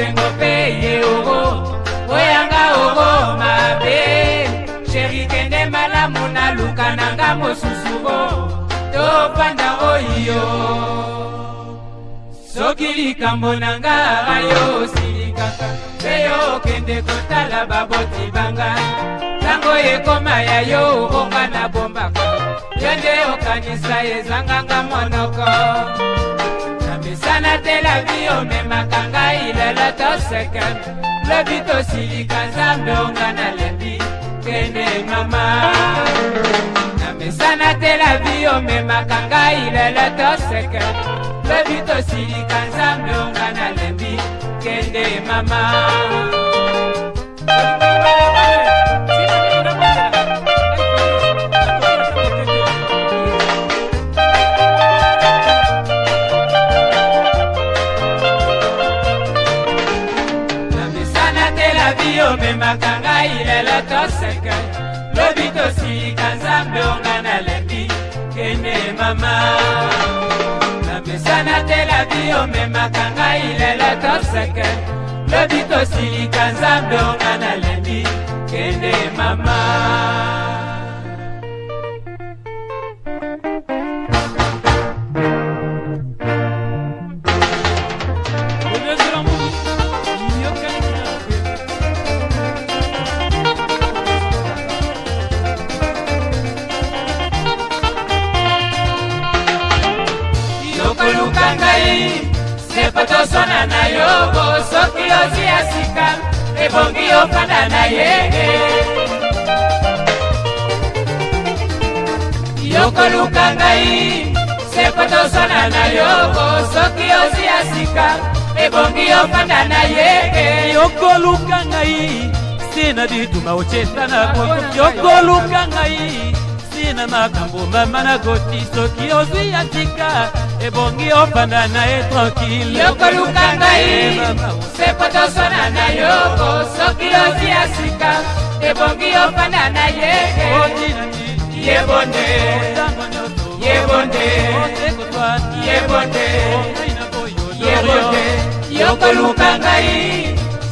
bosengo mpe ye oro oyanga oro mabe sheri kende malamu naluka nanga mosusu ro tofanda oyo soki likambo na nga yo osilikaka mpe yo okende kotala baboti banga ekoma ya yo okoka na bombaka yo nde okanisa ezanganga monoko na misana telami omemaka ngai lelo toseka lobi tosilika nzambe onga nalembi kende mama na misana telami omemaka ngai lelo toseka lobi tosilika nzambe onga nalembi kende mama seke lobi tosika nzambe onga nalembi kende mama napesana te la vi omemaka ngai lelo toseke lobi tosilika nzambe onga nalembi kende mama ebongi okanda na ye yokoluka ngai seko tosana na yo soki ozi ya sika ebongi okanda na ye yokoluka ngai sina dituma ochesa nako yokoluka ngai sina makambo mama nakoti soki ozwi ya sika ebongi ofanda na ye tranquille yokoluka ngai sepo tosona na yoko soki ozi ya sika ebongi ofanda na ye yebonde yebonde yebonde yebonde yokoluka ngai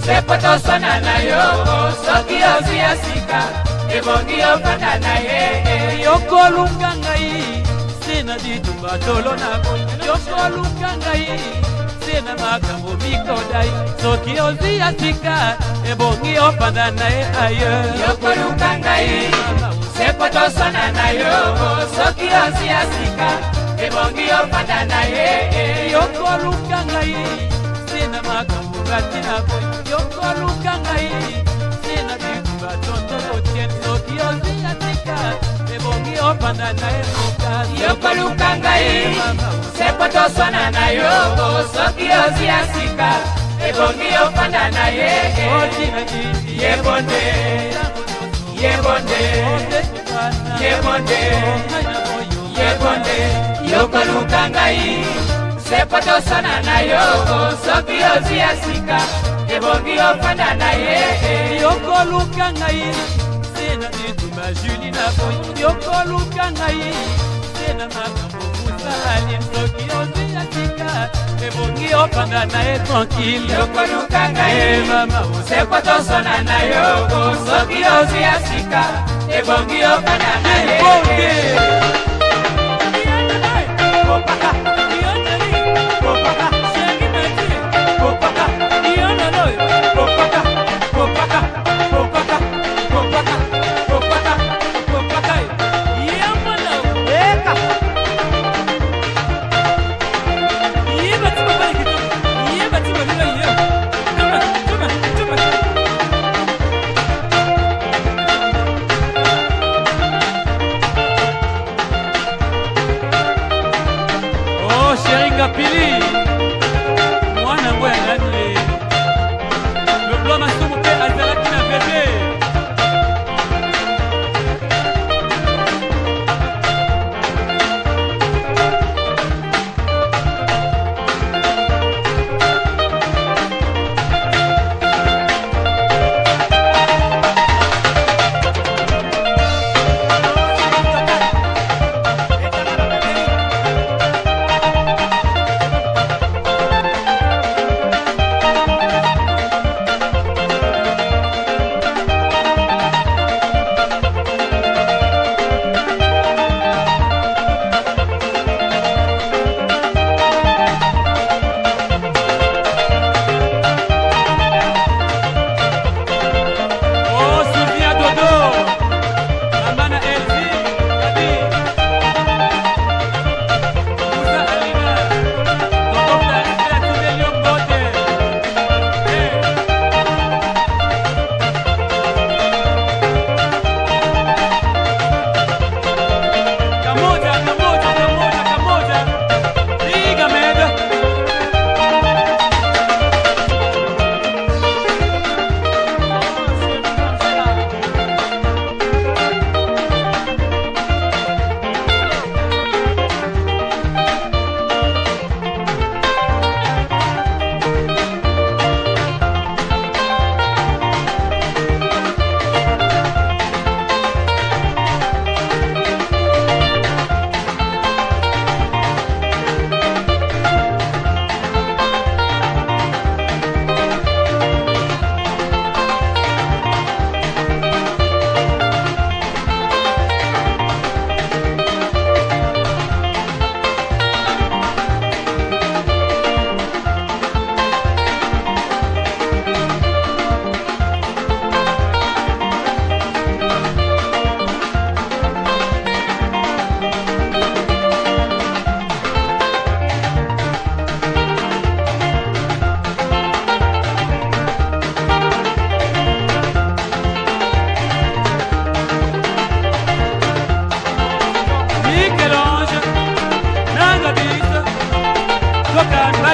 sepo tosona na yoko soki ozi ya sika ebongi ofanda na ye yokolunga ngai na ditumba tolo nako yokoluka ngai se na makambo mikodai soki ozia sika ebongi opanda na ye aye yokoluka ngai seko tosana na yo soki ozia sika ebongi opanda na ye yokoluka ngai se na makambo batinako yokoluka ngai se na ditumba tonto kotiena yozinga tika ebongi opanda na emoka yokoluka ngai sepo toswana na yo soki ozia sika ebongi opanda na ye yebonde yebonde yebonde yebonde yokoluka ngai sepo toswana na yo soki ozia sika ebongi opanda na ye yokoluka ngai tena ndituma juli na boyi yokoluka ngai tena makambo kusalali nsoki oziyatika ebongi opanga na ye tranquille yokoluka ngai mama osekwa tosona na yo soki oziyasika ebongi opanga na ye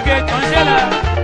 Margaret Angela.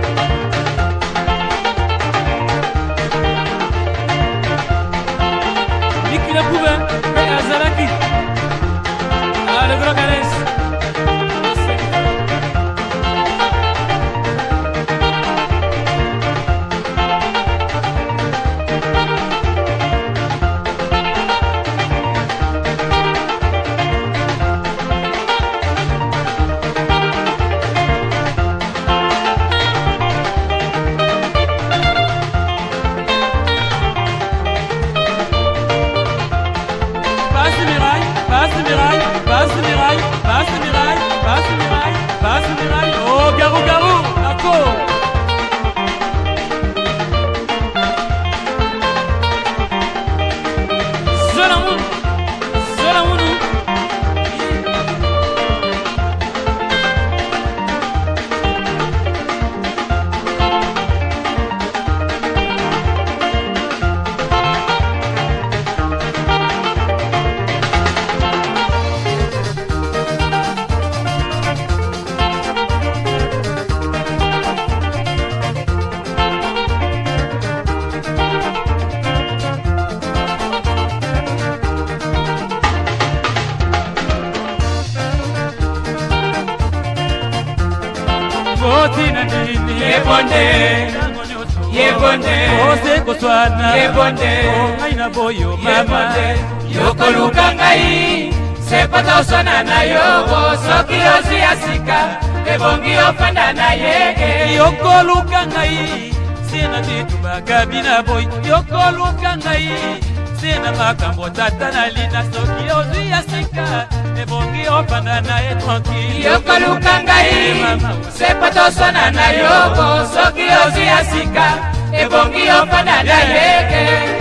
otina nini yebonde yebonde ose koswana yebonde oh, ngai na boyo mama yokoluka ngai sepata oswana na yobo soki ozwi ya sika ebongi ofanda na ye yokoluka ngai sena nde tobakabi na boy yokoluka ngai sena makambo tata na lina soki ozwi ya sika ebongi ofanda na ye tranquille yokaluka ngai sepo toswana na yo soki ozwi ya sika ebongi ofanda na ye